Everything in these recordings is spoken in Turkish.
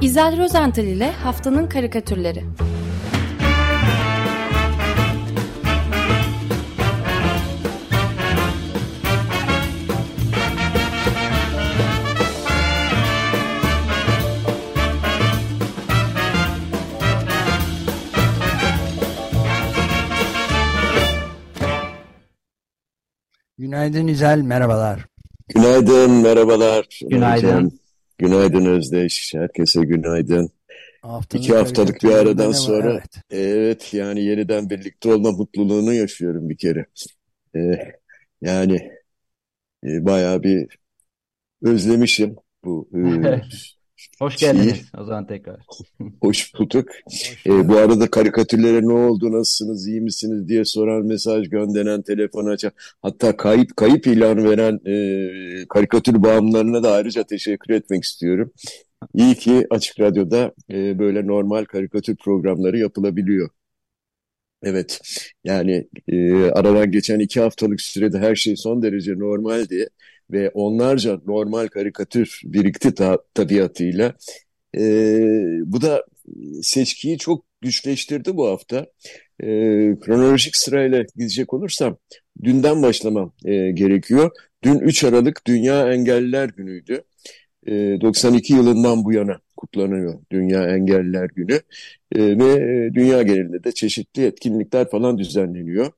İzel Rozental ile Haftanın Karikatürleri Günaydın İzel, merhabalar. Günaydın, merhabalar. Günaydın. Günaydın Özdeş. Herkese günaydın. Haftanın İki haftalık bir aradan var? sonra Evet. evet yani yeniden birlikte olma mutluluğunu yaşıyorum bir kere. Ee, yani e, bayağı bir özlemişim bu e, Hoş geldiniz o zaman tekrar. Hoş bulduk. Hoş Ee, bu arada karikatürlere ne oldu, nasılsınız, iyi misiniz diye soran mesaj gönderen, telefon açan, hatta kayıp kayıp ilanı veren e, karikatür bağımlılarına da ayrıca teşekkür etmek istiyorum. İyi ki Açık Radyo'da e, böyle normal karikatür programları yapılabiliyor. Evet, yani e, aradan geçen iki haftalık sürede her şey son derece normaldi ve onlarca normal karikatür birikti ta tabiatıyla. E, bu da seçkiyi çok güçleştirdi bu hafta. E, kronolojik sırayla gidecek olursam dünden başlamam e, gerekiyor. Dün 3 Aralık Dünya Engelliler Günü'ydü. E, 92 yılından bu yana kutlanıyor Dünya Engelliler Günü E, ve e, dünya genelinde de çeşitli etkinlikler falan düzenleniyor.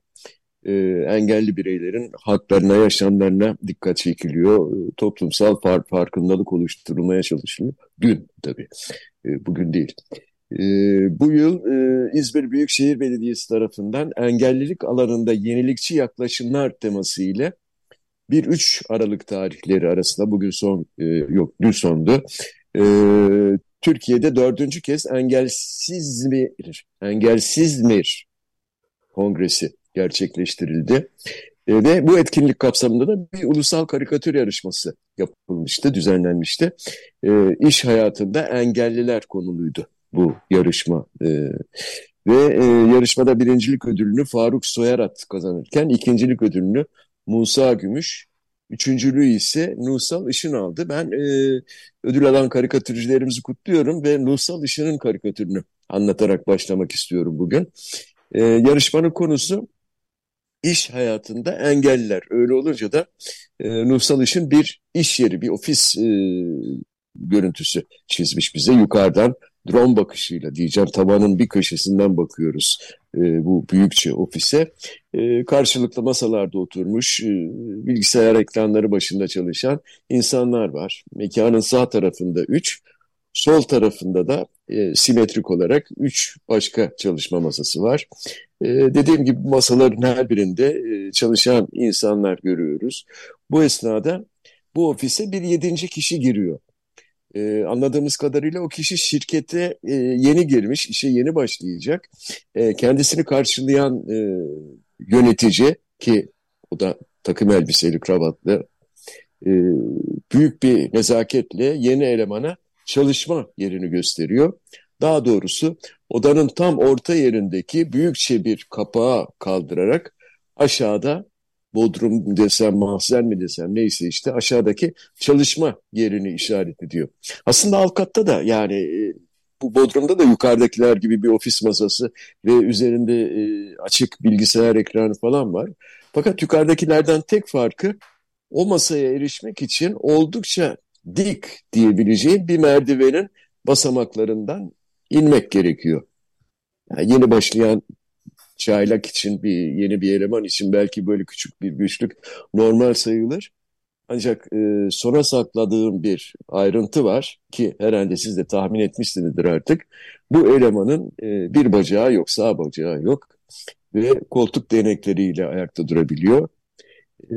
E, engelli bireylerin haklarına, yaşamlarına dikkat çekiliyor. E, toplumsal far- farkındalık oluşturulmaya çalışılıyor. Dün tabii, e, bugün değil. E, bu yıl e, İzmir Büyükşehir Belediyesi tarafından engellilik alanında yenilikçi yaklaşımlar teması ile 1-3 Aralık tarihleri arasında bugün son e, yok dün sondu. E, Türkiye'de dördüncü kez Engelsizmir, Engelsizmir Kongresi gerçekleştirildi. E, ve bu etkinlik kapsamında da bir ulusal karikatür yarışması yapılmıştı, düzenlenmişti. E, iş hayatında engelliler konuluydu bu yarışma. E, ve e, yarışmada birincilik ödülünü Faruk Soyarat kazanırken ikincilik ödülünü Musa Gümüş, üçüncülüğü ise Nusal Işın aldı. Ben e, ödül alan karikatürcülerimizi kutluyorum ve Nusal Işın'ın karikatürünü anlatarak başlamak istiyorum bugün. E, yarışmanın konusu iş hayatında engelliler. Öyle olunca da e, Nusal Işın bir iş yeri, bir ofis e, görüntüsü çizmiş bize yukarıdan drone bakışıyla diyeceğim tavanın bir köşesinden bakıyoruz e, bu büyükçe ofise. E, karşılıklı masalarda oturmuş e, bilgisayar ekranları başında çalışan insanlar var. Mekanın sağ tarafında üç, sol tarafında da e, simetrik olarak üç başka çalışma masası var. E, dediğim gibi masaların her birinde e, çalışan insanlar görüyoruz. Bu esnada bu ofise bir yedinci kişi giriyor. Ee, anladığımız kadarıyla o kişi şirkete e, yeni girmiş, işe yeni başlayacak. E, kendisini karşılayan e, yönetici ki o da takım elbiseli, kravatlı, e, büyük bir nezaketle yeni elemana çalışma yerini gösteriyor. Daha doğrusu odanın tam orta yerindeki büyükçe bir kapağı kaldırarak aşağıda Bodrum desem, mahzen mi desem neyse işte aşağıdaki çalışma yerini işaret ediyor. Aslında alt katta da yani e, bu Bodrum'da da yukarıdakiler gibi bir ofis masası ve üzerinde e, açık bilgisayar ekranı falan var. Fakat yukarıdakilerden tek farkı o masaya erişmek için oldukça dik diyebileceğim bir merdivenin basamaklarından inmek gerekiyor. Yani yeni başlayan çaylak için bir yeni bir eleman için belki böyle küçük bir güçlük normal sayılır. Ancak e, sona sakladığım bir ayrıntı var ki herhalde siz de tahmin etmişsinizdir artık. Bu elemanın e, bir bacağı yok, sağ bacağı yok ve koltuk değnekleriyle ayakta durabiliyor. E,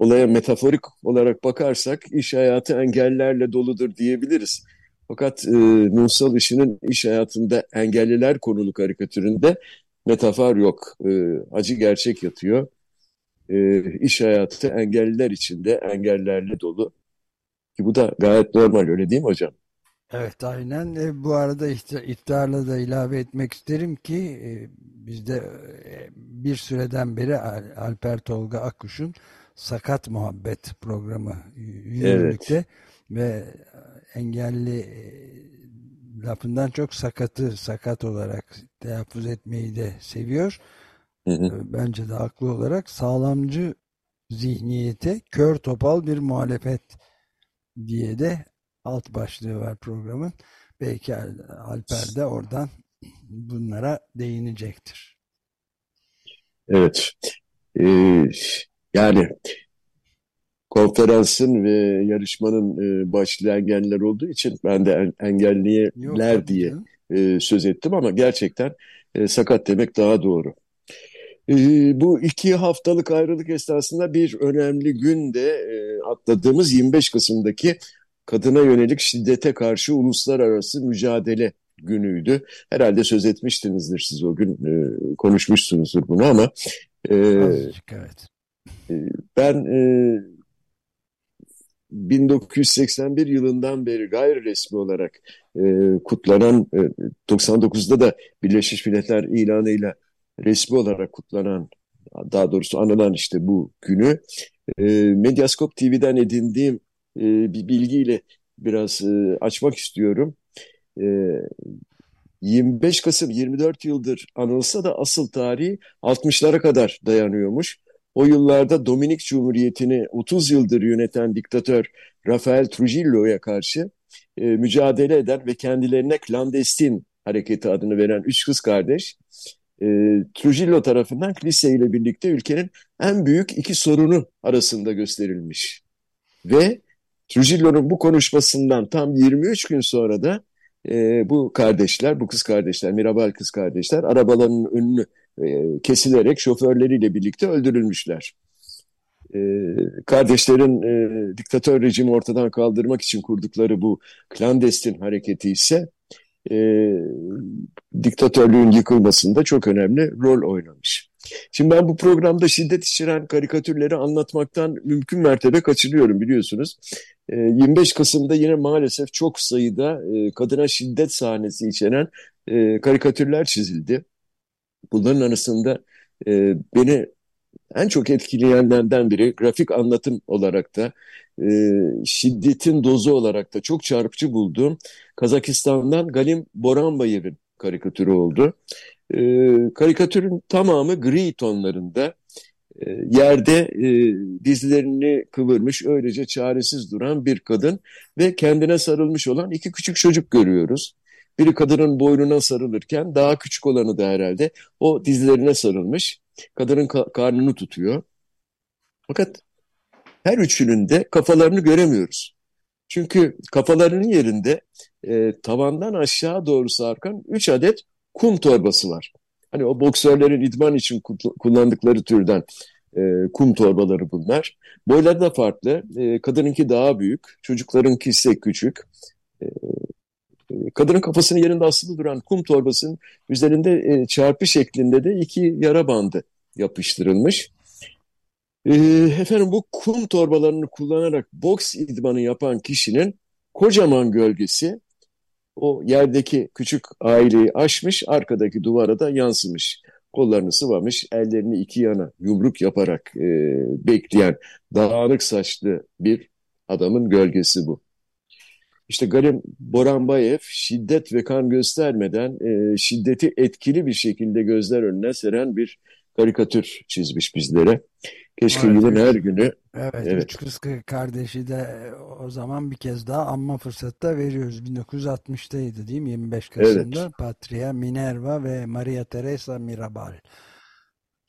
olaya metaforik olarak bakarsak iş hayatı engellerle doludur diyebiliriz. Fakat e, Nursal Işık'ın iş hayatında engelliler konulu karikatüründe metafor yok. E, acı gerçek yatıyor. E, iş hayatı engelliler içinde engellerle dolu. Ki bu da gayet normal öyle değil mi hocam? Evet aynen. E, bu arada iftarla da ilave etmek isterim ki e, bizde e, bir süreden beri Al- Alper Tolga Akkuş'un Sakat Muhabbet programı yürürlükte ve engelli e, lafından çok sakatı sakat olarak telaffuz etmeyi de seviyor. Hı hı. E, bence de haklı olarak sağlamcı zihniyete kör topal bir muhalefet diye de alt başlığı var programın. Belki Alper de oradan bunlara değinecektir. Evet. Ee, yani konferansın ve yarışmanın e, başlı engeller olduğu için ben de engelliler Yok, diye e, söz ettim ama gerçekten e, sakat demek daha doğru. E, bu iki haftalık ayrılık esnasında bir önemli gün de e, atladığımız 25 Kasım'daki kadına yönelik şiddete karşı uluslararası mücadele günüydü. Herhalde söz etmiştinizdir siz o gün e, konuşmuşsunuzdur bunu ama e, Azıcık, evet. E, ben e, 1981 yılından beri gayri resmi olarak e, kutlanan e, 99'da da Birleşmiş Milletler ilanıyla resmi olarak kutlanan daha doğrusu anılan işte bu günü e, Medyaskop TV'den edindiğim e, bir bilgiyle biraz e, açmak istiyorum. E, 25 Kasım 24 yıldır anılsa da asıl tarihi 60'lara kadar dayanıyormuş. O yıllarda Dominik Cumhuriyeti'ni 30 yıldır yöneten diktatör Rafael Trujillo'ya karşı e, mücadele eden ve kendilerine klandestin hareketi adını veren üç kız kardeş e, Trujillo tarafından kilise ile birlikte ülkenin en büyük iki sorunu arasında gösterilmiş. Ve Trujillo'nun bu konuşmasından tam 23 gün sonra da e, bu kardeşler, bu kız kardeşler, Mirabal kız kardeşler arabalarının önünü kesilerek şoförleriyle birlikte öldürülmüşler. E, kardeşlerin e, diktatör rejimi ortadan kaldırmak için kurdukları bu klandestin hareketi ise e, diktatörlüğün yıkılmasında çok önemli rol oynamış. Şimdi ben bu programda şiddet içeren karikatürleri anlatmaktan mümkün mertebe kaçırıyorum biliyorsunuz. 25 Kasım'da yine maalesef çok sayıda kadına şiddet sahnesi içeren karikatürler çizildi. Bunların arasında e, beni en çok etkileyenlerden biri grafik anlatım olarak da e, şiddetin dozu olarak da çok çarpıcı bulduğum Kazakistan'dan Galim Boranbayev'in karikatürü oldu. E, karikatürün tamamı gri tonlarında e, yerde e, dizlerini kıvırmış öylece çaresiz duran bir kadın ve kendine sarılmış olan iki küçük çocuk görüyoruz. Biri kadının boynuna sarılırken daha küçük olanı da herhalde o dizlerine sarılmış. Kadının ka karnını tutuyor. Fakat her üçünün de kafalarını göremiyoruz. Çünkü kafalarının yerinde e, tavandan aşağı doğru sarkan üç adet kum torbası var. Hani o boksörlerin idman için kullandıkları türden e, kum torbaları bunlar. Boyları da farklı. E, kadınınki daha büyük, çocuklarınki ise küçük. E, kadının kafasının yerinde asılı duran kum torbasının üzerinde e, çarpı şeklinde de iki yara bandı yapıştırılmış. E, efendim bu kum torbalarını kullanarak boks idmanı yapan kişinin kocaman gölgesi o yerdeki küçük aileyi aşmış, arkadaki duvara da yansımış. Kollarını sıvamış, ellerini iki yana yumruk yaparak e, bekleyen dağınık saçlı bir adamın gölgesi bu. İşte Galim Boranbayev şiddet ve kan göstermeden e, şiddeti etkili bir şekilde gözler önüne seren bir karikatür çizmiş bizlere. Keşke evet, yılın her günü. Evet, evet. Üç kız kardeşi de o zaman bir kez daha anma fırsatı da veriyoruz. 1960'taydı değil mi? 25 Kasım'da evet. Patria, Minerva ve Maria Teresa Mirabal.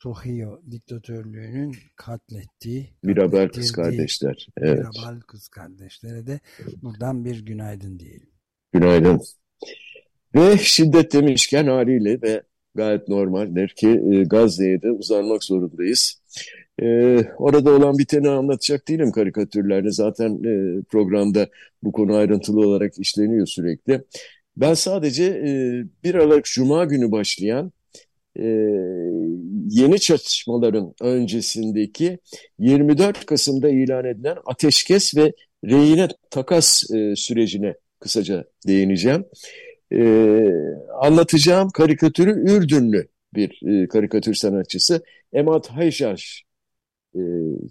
Trujillo diktatörlüğünün katlettiği Mirabal kız kardeşler. Evet. Mirabal kız kardeşlere de buradan bir günaydın diyelim. Günaydın. Ve şiddet demişken haliyle ve gayet normaldir ki e, Gazze'ye de uzanmak zorundayız. E, orada olan biteni anlatacak değilim karikatürlerde. Zaten e, programda bu konu ayrıntılı olarak işleniyor sürekli. Ben sadece e, 1 Aralık Cuma günü başlayan e, yeni çatışmaların öncesindeki 24 Kasım'da ilan edilen ateşkes ve rehine takas e, sürecine kısaca değineceğim. E, anlatacağım karikatürü Ürdünlü bir e, karikatür sanatçısı Emat Hayşaş e,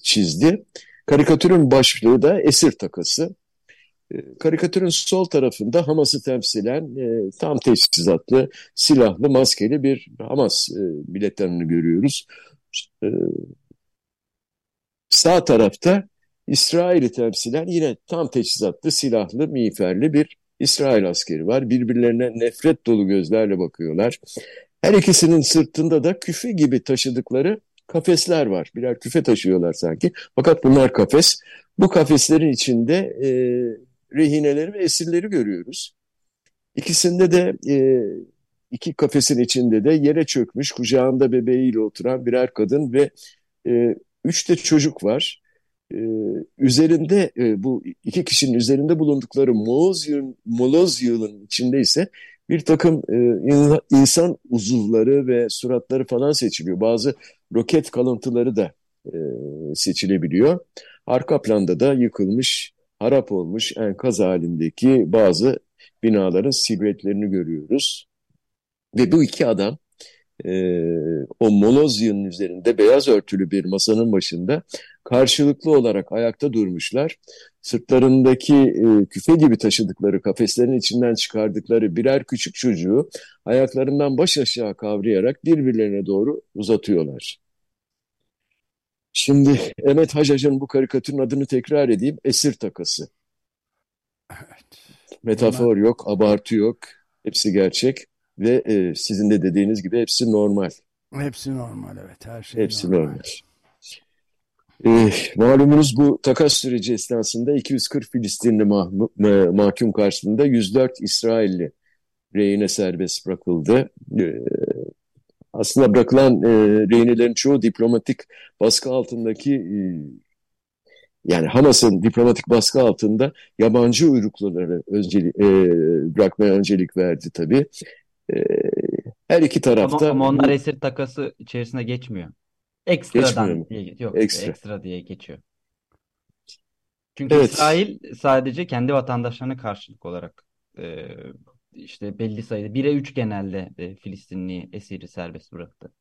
çizdi. Karikatürün başlığı da esir takası. E, karikatürün sol tarafında Hamas'ı temsilen e, tam teçhizatlı, silahlı, maskeli bir Hamas e, biletlerini görüyoruz. E, sağ tarafta İsrail'i temsilen yine tam teçhizatlı, silahlı, miğferli bir İsrail askeri var. Birbirlerine nefret dolu gözlerle bakıyorlar. Her ikisinin sırtında da küfe gibi taşıdıkları kafesler var. Birer küfe taşıyorlar sanki. Fakat bunlar kafes. Bu kafeslerin içinde e, rehineleri ve esirleri görüyoruz. İkisinde de e, iki kafesin içinde de yere çökmüş kucağında bebeğiyle oturan birer kadın ve e, üç de çocuk var. E, üzerinde e, bu iki kişinin üzerinde bulundukları moloz, yığın, moloz yığının içinde ise bir takım e, insan uzuvları ve suratları falan seçiliyor. Bazı roket kalıntıları da e, seçilebiliyor. Arka planda da yıkılmış, harap olmuş enkaz halindeki bazı binaların silüetlerini görüyoruz. Ve bu iki adam e, o Molozyan'ın üzerinde beyaz örtülü bir masanın başında karşılıklı olarak ayakta durmuşlar. Sırtlarındaki e, küfe gibi taşıdıkları kafeslerin içinden çıkardıkları birer küçük çocuğu ayaklarından baş aşağı kavrayarak birbirlerine doğru uzatıyorlar. Şimdi Emet Hacac'ın bu karikatürün adını tekrar edeyim. Esir takası. Evet. Metafor Bunlar... yok, abartı yok. Hepsi gerçek ve e, sizin de dediğiniz gibi hepsi normal. Hepsi normal evet. Her şey hepsi normal. normal. E, malumunuz bu takas süreci esnasında 240 Filistinli mah mahkum karşısında 104 İsrailli rehine serbest bırakıldı. E, aslında bırakılan e, rehinelerin çoğu diplomatik baskı altındaki e, yani Hamas'ın diplomatik baskı altında yabancı uyrukluları önceli, e, bırakmaya öncelik verdi tabii. E, her iki tarafta... Ama, ama onlar esir takası içerisine geçmiyor. Ekstradan diye, yok ekstra. ekstra diye geçiyor. Çünkü evet. İsrail sadece kendi vatandaşlarına karşılık olarak e, işte belli sayıda 1'e 3 genelde e, Filistinli esiri serbest bıraktı.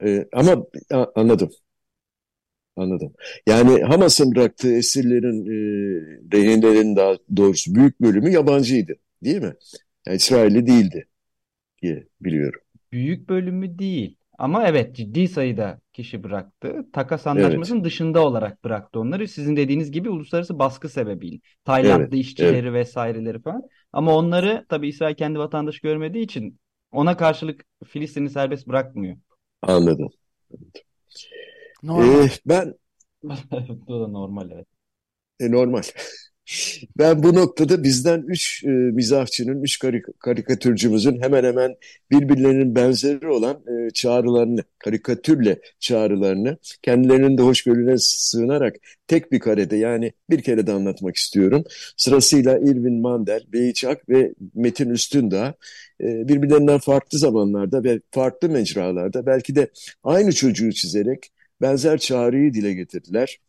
E, ama anladım. Anladım. Yani Hamas'ın bıraktığı esirlerin, e, rehinelerin daha doğrusu büyük bölümü yabancıydı. Değil mi? Yani İsrailli değildi diye biliyorum. Büyük bölümü değil. Ama evet ciddi sayıda kişi bıraktı. Takas anlaşmasının evet. dışında olarak bıraktı onları. Sizin dediğiniz gibi uluslararası baskı sebebiyle. Taylandlı evet. işçileri evet. vesaireleri falan. Ama onları tabii İsrail kendi vatandaş görmediği için ona karşılık Filistin'i serbest bırakmıyor. Anladım. Normal. Ee, ben Bu da normal evet. E, normal. Ben bu noktada bizden üç e, mizahçının, üç karik karikatürcümüzün hemen hemen birbirlerinin benzeri olan e, çağrılarını, karikatürle çağrılarını kendilerinin de hoşgörüne sığınarak tek bir karede yani bir kere de anlatmak istiyorum. Sırasıyla Irvin Mandel, Beyçak ve Metin Üstündağ e, birbirlerinden farklı zamanlarda ve farklı mecralarda belki de aynı çocuğu çizerek benzer çağrıyı dile getirdiler.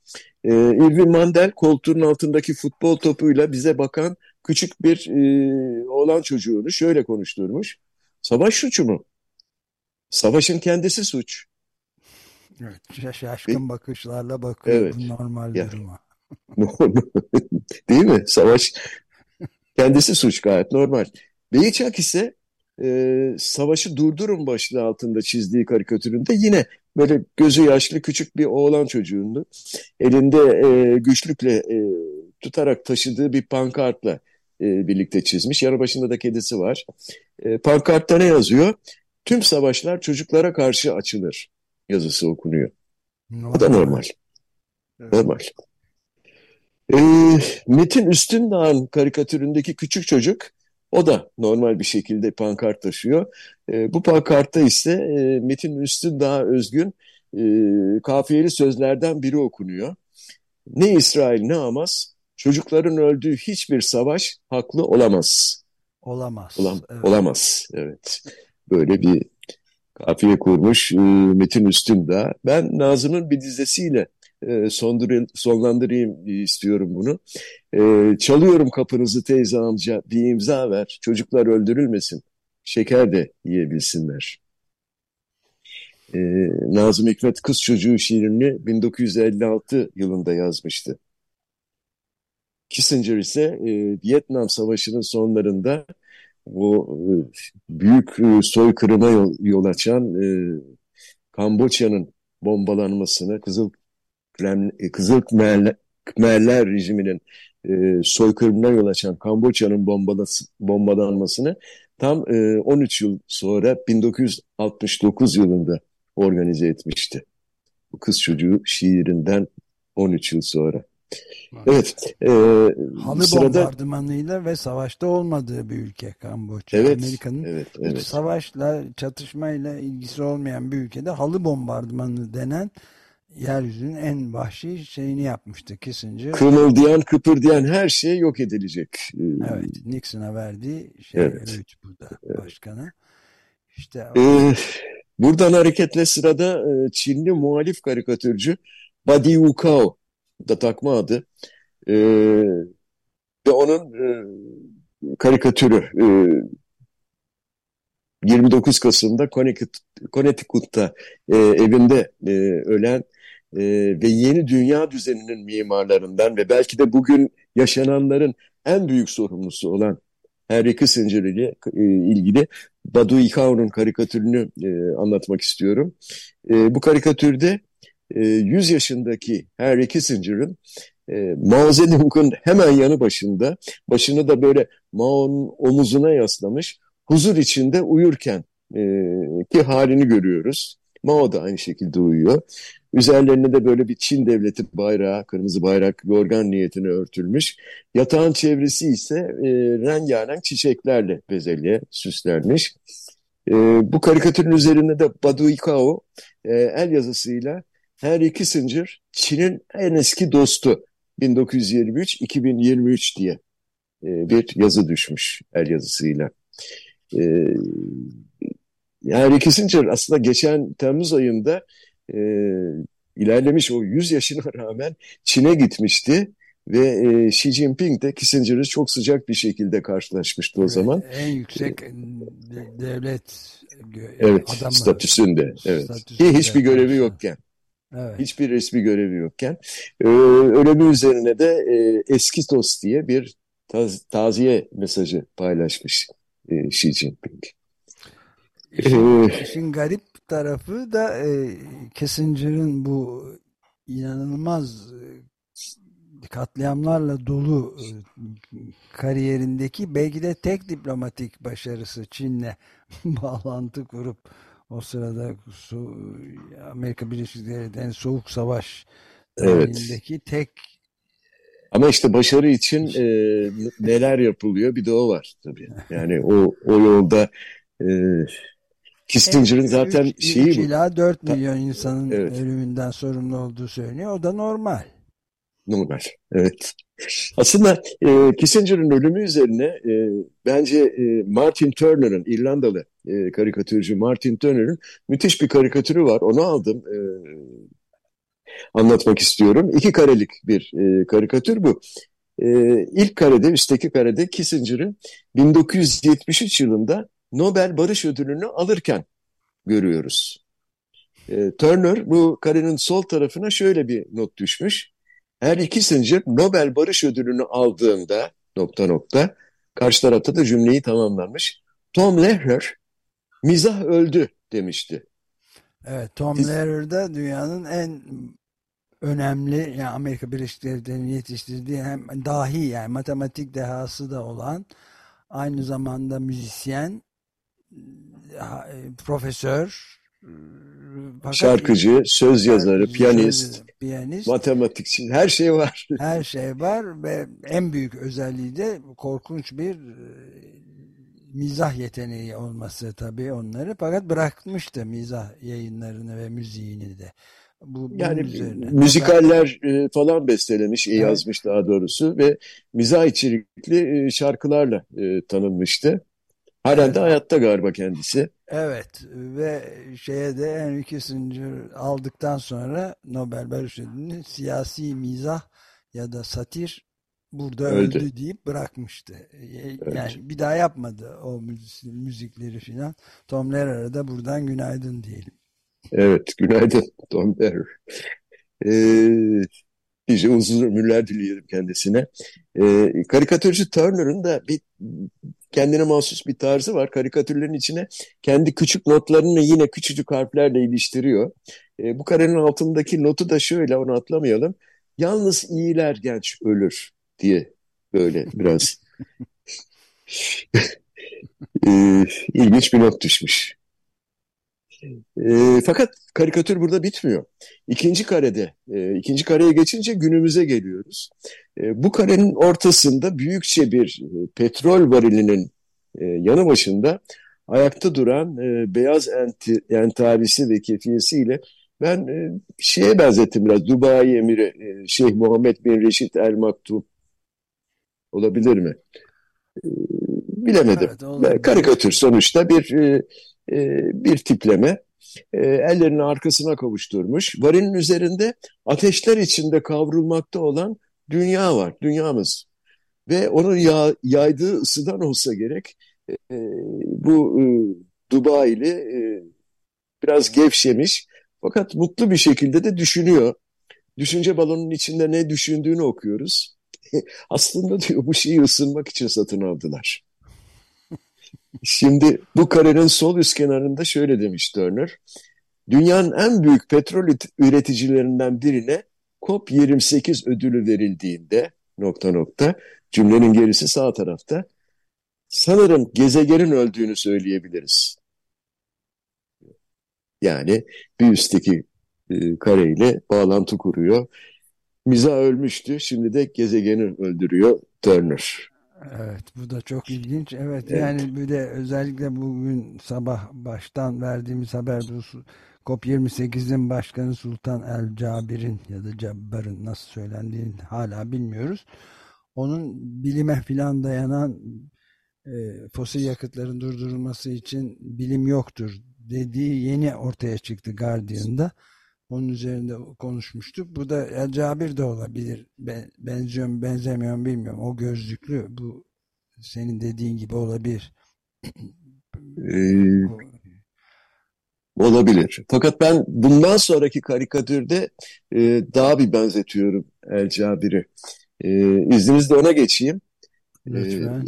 E, Irvin Mandel koltuğun altındaki futbol topuyla bize bakan küçük bir e, oğlan çocuğunu şöyle konuşturmuş. Savaş suçu mu? Savaşın kendisi suç. Evet, şaşkın bakışlarla bakıyor evet. normal yani. duruma. Değil mi? Savaş kendisi suç gayet normal. Beyçak ise e, savaşı durdurun başlığı altında çizdiği karikatüründe yine böyle gözü yaşlı küçük bir oğlan çocuğundu. Elinde e, güçlükle e, tutarak taşıdığı bir pankartla e, birlikte çizmiş. Yanı başında da kedisi var. E, pankartta ne yazıyor? Tüm savaşlar çocuklara karşı açılır yazısı okunuyor. Normal. Bu da normal. Evet. Normal. E, Metin Üstündağ'ın karikatüründeki küçük çocuk o da normal bir şekilde pankart taşıyor. E, bu pankartta ise e, Metin Üstün daha özgün e, kafiyeli sözlerden biri okunuyor. Ne İsrail ne Hamas çocukların öldüğü hiçbir savaş haklı olamaz. Olamaz. Olam, evet. Olamaz. Evet. Böyle bir kafiye kurmuş e, Metin Üstündağ. Ben Nazım'ın bir dizesiyle e, sonlandırayım istiyorum bunu. E, çalıyorum kapınızı teyze amca bir imza ver. Çocuklar öldürülmesin. Şeker de yiyebilsinler. E, Nazım Hikmet Kız Çocuğu şiirini 1956 yılında yazmıştı. Kissinger ise e, Vietnam Savaşı'nın sonlarında bu e, büyük e, soykırıma yol, yol açan e, Kamboçya'nın bombalanmasını, Kızıl Kızıl Khmerler, Khmerler rejiminin e, soykırımına yol açan Kamboçya'nın bombalanmasını tam e, 13 yıl sonra 1969 yılında organize etmişti. Bu kız çocuğu şiirinden 13 yıl sonra. Evet. E, Halı sırada... bombardımanıyla ve savaşta olmadığı bir ülke Kamboçya. Evet, Amerika'nın evet, evet. savaşla, çatışmayla ilgisi olmayan bir ülkede halı bombardımanı denen yeryüzünün en vahşi şeyini yapmıştı Kissinger. Kımıldayan, kıpırdayan her şey yok edilecek. Evet, Nixon'a verdiği şey evet. öğüt burada evet. başkana. İşte ee, buradan hareketle sırada e, Çinli muhalif karikatürcü Badi Ukao da takma adı e, ve onun e, karikatürü e, 29 Kasım'da Connecticut'ta e, evinde e, ölen e, ve yeni dünya düzeninin mimarlarından ve belki de bugün yaşananların en büyük sorumlusu olan Henry Kissinger ile e, ilgili Badu Ikao'nun karikatürünü e, anlatmak istiyorum. E, bu karikatürde e, 100 yaşındaki Henry Kissinger'ın e, Mao Zedong'un hemen yanı başında, başını da böyle Mao'nun omuzuna yaslamış, huzur içinde uyurken e, ki halini görüyoruz. Mao da aynı şekilde uyuyor. Üzerlerine de böyle bir Çin devleti bayrağı, kırmızı bayrak, yorgan niyetine örtülmüş. Yatağın çevresi ise e, rengarenk çiçeklerle bezelye süslenmiş. E, bu karikatürün üzerinde de Badu Ikao e, el yazısıyla Henry Kissinger Çin'in en eski dostu 1923-2023 diye e, bir yazı düşmüş el yazısıyla. E, Henry Kissinger aslında geçen Temmuz ayında e, ilerlemiş o 100 yaşına rağmen Çin'e gitmişti. Ve e, Xi Jinping de Kissinger'ı çok sıcak bir şekilde karşılaşmıştı o zaman. En yüksek devlet evet, adamı, statüsünde. Evet. Statüsünde hiçbir görevi yokken. Evet. Hiçbir resmi görevi yokken. Ee, ölümü üzerine de e, eski dost diye bir taz taziye mesajı paylaşmış e, Xi Jinping. İşin, işin garip tarafı da e, Kissinger'ın bu inanılmaz e, katliamlarla dolu e, kariyerindeki belki de tek diplomatik başarısı Çin'le bağlantı kurup o sırada Amerika Birleşik Devletleri'nin soğuk savaş evet. tek ama işte başarı için e, neler yapılıyor bir de o var tabii. Yani o o yolda e, Kissinger'ın zaten 3, şeyi 3 ila 4 milyon insanın evet. ölümünden sorumlu olduğu söyleniyor. O da normal. Normal, evet. Aslında e, Kissinger'ın ölümü üzerine e, bence e, Martin Turner'ın, İrlandalı e, karikatürcü Martin Turner'ın müthiş bir karikatürü var. Onu aldım. E, anlatmak istiyorum. İki karelik bir e, karikatür bu. E, ilk karede, üstteki karede Kissinger'ın 1973 yılında Nobel Barış Ödülünü alırken görüyoruz. E, Turner bu karenin sol tarafına şöyle bir not düşmüş. Her iki Kissinger Nobel Barış Ödülünü aldığında nokta nokta karşı tarafta da cümleyi tamamlanmış. Tom Lehrer mizah öldü demişti. Evet Tom Biz... Lehrer da dünyanın en önemli yani Amerika Birleşik Devletleri'nin yetiştirdiği hem dahi yani matematik dehası da olan aynı zamanda müzisyen e, profesör fakat şarkıcı, söz yazarı, piyanist, piyanist, matematikçi her şey var. Her şey var ve en büyük özelliği de korkunç bir e, mizah yeteneği olması tabii onları. Fakat bırakmıştı mizah yayınlarını ve müziğini de. Bu, yani üzerine. müzikaller ben... falan bestelemiş, evet. yazmış daha doğrusu ve mizah içerikli şarkılarla tanınmıştı. Halen evet. de hayatta galiba kendisi. Evet ve şeye de Henry Kissinger aldıktan sonra Nobel Barış Ödülünü siyasi mizah ya da satir burada öldü, öldü deyip bırakmıştı. Evet. Yani bir daha yapmadı o müzikleri filan. Tom Lehrer'a da buradan günaydın diyelim. Evet günaydın Tom Lehrer. Ee, nice uzun ömürler diliyorum kendisine. E, karikatürcü Turner'ın da bir kendine mahsus bir tarzı var. Karikatürlerin içine kendi küçük notlarını yine küçücük harflerle iliştiriyor. E, bu karenin altındaki notu da şöyle onu atlamayalım. Yalnız iyiler genç ölür diye böyle biraz e, ilginç bir not düşmüş. E, fakat karikatür burada bitmiyor. İkinci karede, e, ikinci kareye geçince günümüze geliyoruz. E, bu karenin ortasında büyükçe bir e, petrol varilinin e, yanı başında ayakta duran e, beyaz enti, entarisi ve kefiyesiyle ben e, şeye benzettim biraz. Dubai Emiri e, Şeyh Muhammed bin Reşit El Maktum olabilir mi? E, bilemedim. Evet, Karikatür sonuçta bir e, e, bir tipleme. E, ellerini arkasına kavuşturmuş. Varilin üzerinde ateşler içinde kavrulmakta olan dünya var. Dünyamız. Ve onun ya, yaydığı ısıdan olsa gerek e, bu e, Dubai'li biraz gevşemiş fakat mutlu bir şekilde de düşünüyor. Düşünce balonunun içinde ne düşündüğünü okuyoruz. Aslında diyor bu şeyi ısınmak için satın aldılar. Şimdi bu karenin sol üst kenarında şöyle demiş Turner. Dünyanın en büyük petrol üreticilerinden birine COP28 ödülü verildiğinde nokta nokta cümlenin gerisi sağ tarafta sanırım gezegenin öldüğünü söyleyebiliriz. Yani bir üstteki e, kareyle bağlantı kuruyor. Miza ölmüştü, şimdi de gezegeni öldürüyor Turner. Evet, bu da çok ilginç. Evet, evet. yani bir de özellikle bugün sabah baştan verdiğimiz haber bu COP28'in başkanı Sultan El Cabir'in ya da Cabbar'ın nasıl söylendiğini hala bilmiyoruz. Onun bilime filan dayanan e, fosil yakıtların durdurulması için bilim yoktur dediği yeni ortaya çıktı Guardian'da. Onun üzerinde konuşmuştuk. Bu da El Cabir de olabilir. Ben, benziyor mu benzemiyor mu bilmiyorum. O gözlüklü bu senin dediğin gibi olabilir. Ee, olabilir. Fakat ben bundan sonraki karikatürde e, daha bir benzetiyorum El Cabir'i. E, izninizle ona geçeyim. Lütfen. E,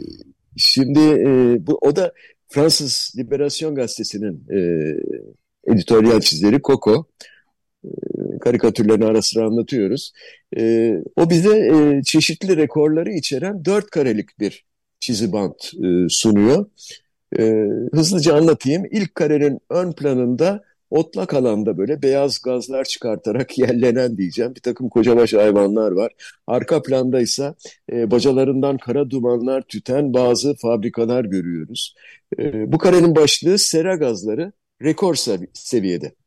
şimdi e, bu, o da Fransız Liberasyon Gazetesi'nin e, editoryal çizeri Coco. E, karikatürlerini ara sıra anlatıyoruz. E, o bize e, çeşitli rekorları içeren dört karelik bir çizi bant e, sunuyor. E, hızlıca anlatayım. İlk karenin ön planında otlak alanda böyle beyaz gazlar çıkartarak yellenen diyeceğim bir takım kocabaş hayvanlar var. Arka planda ise e, bacalarından kara dumanlar tüten bazı fabrikalar görüyoruz. E, bu karenin başlığı sera gazları rekor sevi seviyede.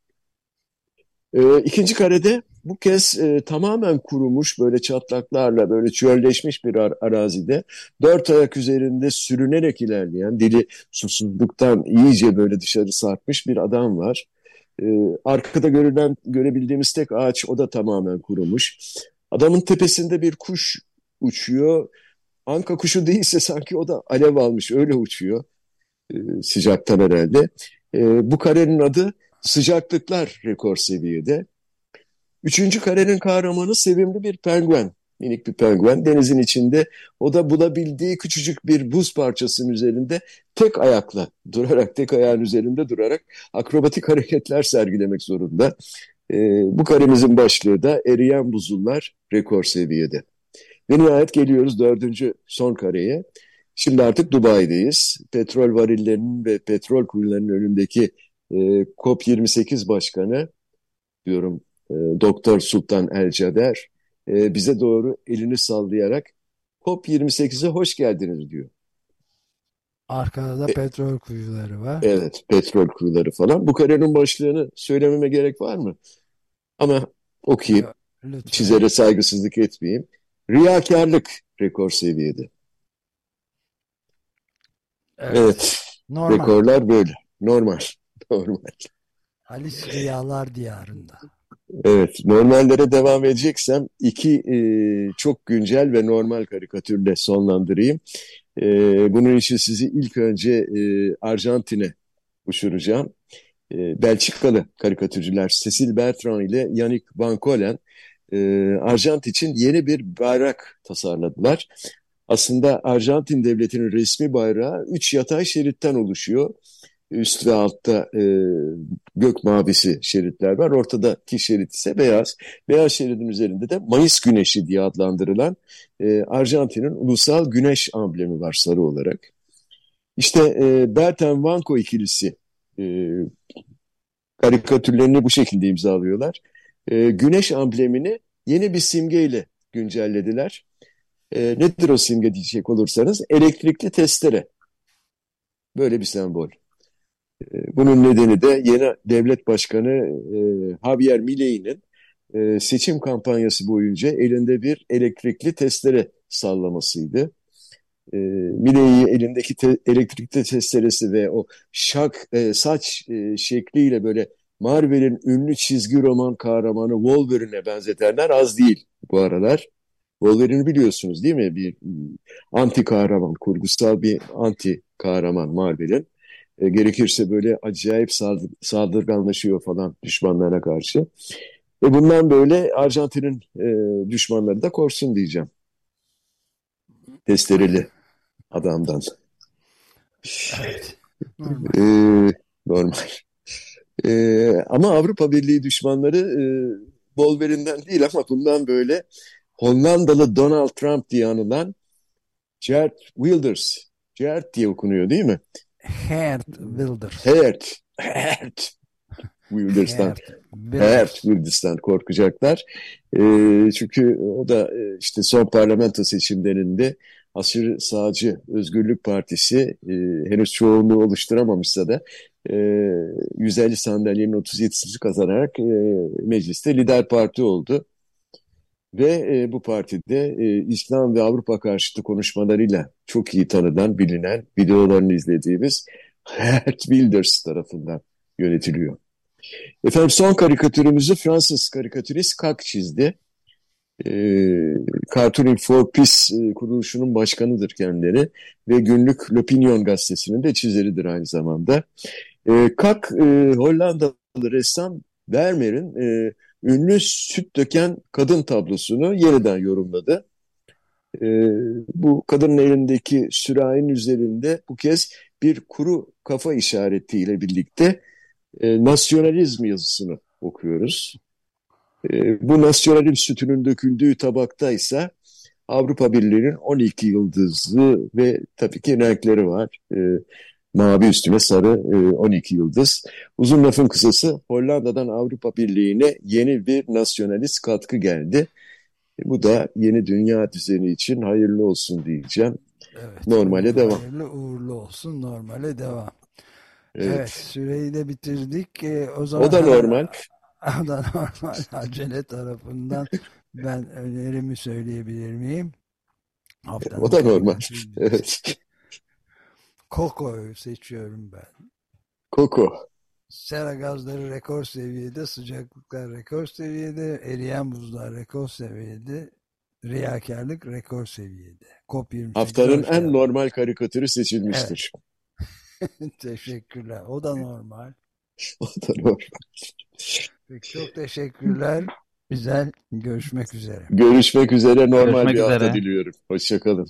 E, ikinci karede bu kez e, tamamen kurumuş böyle çatlaklarla böyle çölleşmiş bir ar arazide dört ayak üzerinde sürünerek ilerleyen dili susuzluktan iyice böyle dışarı sarkmış bir adam var. E, arkada görülen görebildiğimiz tek ağaç o da tamamen kurumuş. Adamın tepesinde bir kuş uçuyor. Anka kuşu değilse sanki o da alev almış öyle uçuyor. E, sıcaktan herhalde. E, bu karenin adı sıcaklıklar rekor seviyede. Üçüncü karenin kahramanı sevimli bir penguen. Minik bir penguen denizin içinde. O da bulabildiği küçücük bir buz parçasının üzerinde tek ayakla durarak, tek ayağın üzerinde durarak akrobatik hareketler sergilemek zorunda. E, bu karemizin başlığı da eriyen buzullar rekor seviyede. Ve nihayet geliyoruz dördüncü son kareye. Şimdi artık Dubai'deyiz. Petrol varillerinin ve petrol kuyularının önündeki e, COP28 başkanı diyorum e, Doktor Sultan El Cader e, bize doğru elini sallayarak COP28'e hoş geldiniz diyor. Arkada da e, petrol kuyuları var. Evet, petrol kuyuları falan. Bu karenin başlığını söylememe gerek var mı? Ama okuyayım. Lütfen. Çizere saygısızlık etmeyeyim. Riyakarlık rekor seviyede. Evet. evet. Normal. Rekorlar böyle. Normal. Normal. Alice Rüyalar Diyarında. Evet, normallere devam edeceksem iki e, çok güncel ve normal karikatürle sonlandırayım. E, bunun için sizi ilk önce e, Arjantin'e uçuracağım. E, Belçikalı karikatürcüler Cecil Bertrand ile Yannick Van Kolen e, Arjantin için yeni bir bayrak tasarladılar. Aslında Arjantin devletinin resmi bayrağı üç yatay şeritten oluşuyor. Üst ve altta e, gök mavisi şeritler var. Ortadaki şerit ise beyaz. Beyaz şeridin üzerinde de Mayıs güneşi diye adlandırılan e, Arjantin'in ulusal güneş amblemi var sarı olarak. İşte e, Berten Vanko ikilisi e, karikatürlerini bu şekilde imzalıyorlar. E, güneş amblemini yeni bir simgeyle güncellediler. E, nedir o simge diyecek olursanız? Elektrikli testere. Böyle bir sembol. E, bunun nedeni de yeni devlet başkanı e, Javier Milei'nin e, seçim kampanyası boyunca elinde bir elektrikli testere sallamasıydı. E, Milei elindeki te, elektrikli testeresi ve o şak e, saç e, şekliyle böyle Marvel'in ünlü çizgi roman kahramanı Wolverine'e benzetenler az değil bu aralar. Wolverine'i biliyorsunuz değil mi? Bir anti kahraman, kurgusal bir anti kahraman Marvel'in. E, gerekirse böyle acayip saldır, saldırganlaşıyor falan düşmanlarına karşı. Ve bundan böyle Arjantin'in e, düşmanları da korksun diyeceğim. Testereli adamdan. Evet. Normal. Ee, normal. Ee, ama Avrupa Birliği düşmanları e, Wolverine'den değil ama bundan böyle Hollandalı Donald Trump diye anılan Geert Wilders. Geert diye okunuyor değil mi? Geert Wilders. Geert. Geert. Wilders'tan. Geert Wilders'tan korkacaklar. E, çünkü o da e, işte son parlamento seçimlerinde aşırı sağcı Özgürlük Partisi e, henüz çoğunluğu oluşturamamışsa da e, 150 sandalyenin 37'sini kazanarak e, mecliste lider parti oldu. Ve e, bu partide e, İslam ve Avrupa karşıtı konuşmalarıyla çok iyi tanınan, bilinen, videolarını izlediğimiz Geert Wilders tarafından yönetiliyor. Efendim son karikatürümüzü Fransız karikatürist Kak çizdi. E, Cartooning for Peace e, kuruluşunun başkanıdır kendileri ve günlük L'Opinion gazetesinin de çizeridir aynı zamanda. E, Kak e, Hollandalı ressam Vermeer'in e, ünlü süt döken kadın tablosunu yeniden yorumladı. E, bu kadının elindeki sürahinin üzerinde bu kez bir kuru kafa işaretiyle birlikte e, nasyonalizm yazısını okuyoruz. E, bu nasyonalizm sütünün döküldüğü tabakta ise Avrupa Birliği'nin 12 yıldızı ve tabii ki renkleri var. E, mavi üstüne sarı e, 12 yıldız. Uzun lafın kısası Hollanda'dan Avrupa Birliği'ne yeni bir nasyonalist katkı geldi. E, bu da yeni dünya düzeni için hayırlı olsun diyeceğim. Evet, normale devam. Hayırlı uğurlu olsun normale devam. Evet, evet süreyi de bitirdik. E, o zaman o da normal. O da normal. Acele tarafından ben önerimi söyleyebilir miyim? Haftanın o da normal. Evet. Koko'yu seçiyorum ben. Koko. Sera gazları rekor seviyede, sıcaklıklar rekor seviyede, eriyen buzlar rekor seviyede, riyakarlık rekor seviyede. COP28 Haftanın en normal karikatürü seçilmiştir. Evet. Teşekkürler. O da normal. o da normal. Peki, çok teşekkürler. Güzel. Görüşmek üzere. Görüşmek üzere. Normal Görüşmek bir hafta üzere. diliyorum. Hoşçakalın.